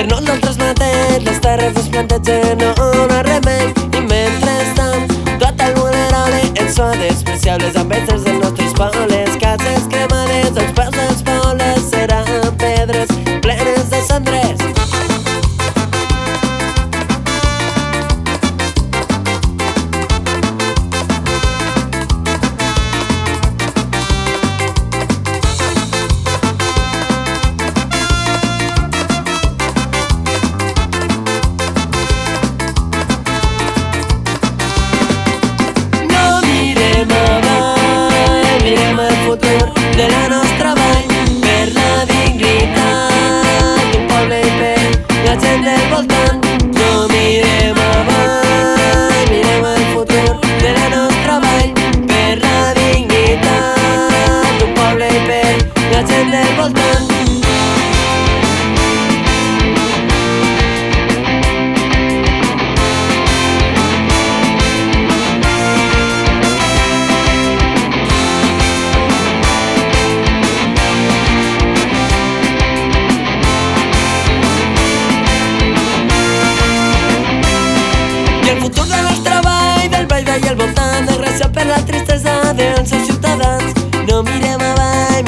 Per nosaltres mateix les terres es plantegen un remei i mentrestant tot el vulnerable ens fa despreciables amb els dels nostres pobles cases cremades, els peus pobles seran pedres plenes de cendres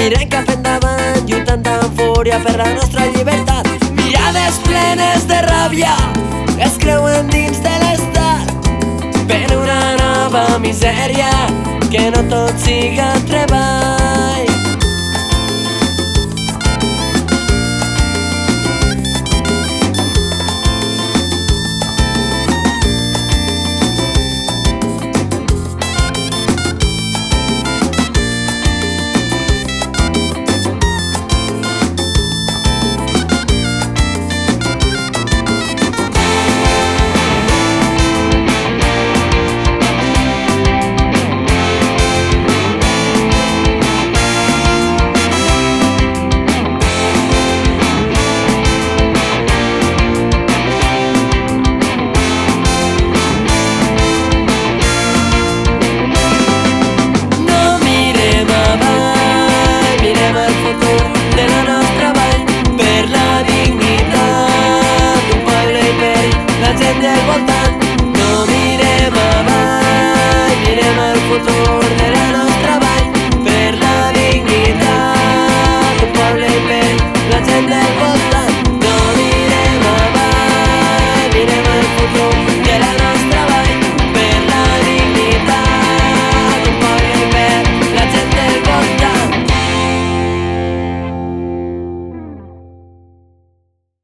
mirem cap endavant, lluitant amb fúria per la nostra llibertat. Mirades plenes de ràbia es creuen dins de l'estat per una nova misèria que no tot siga treball.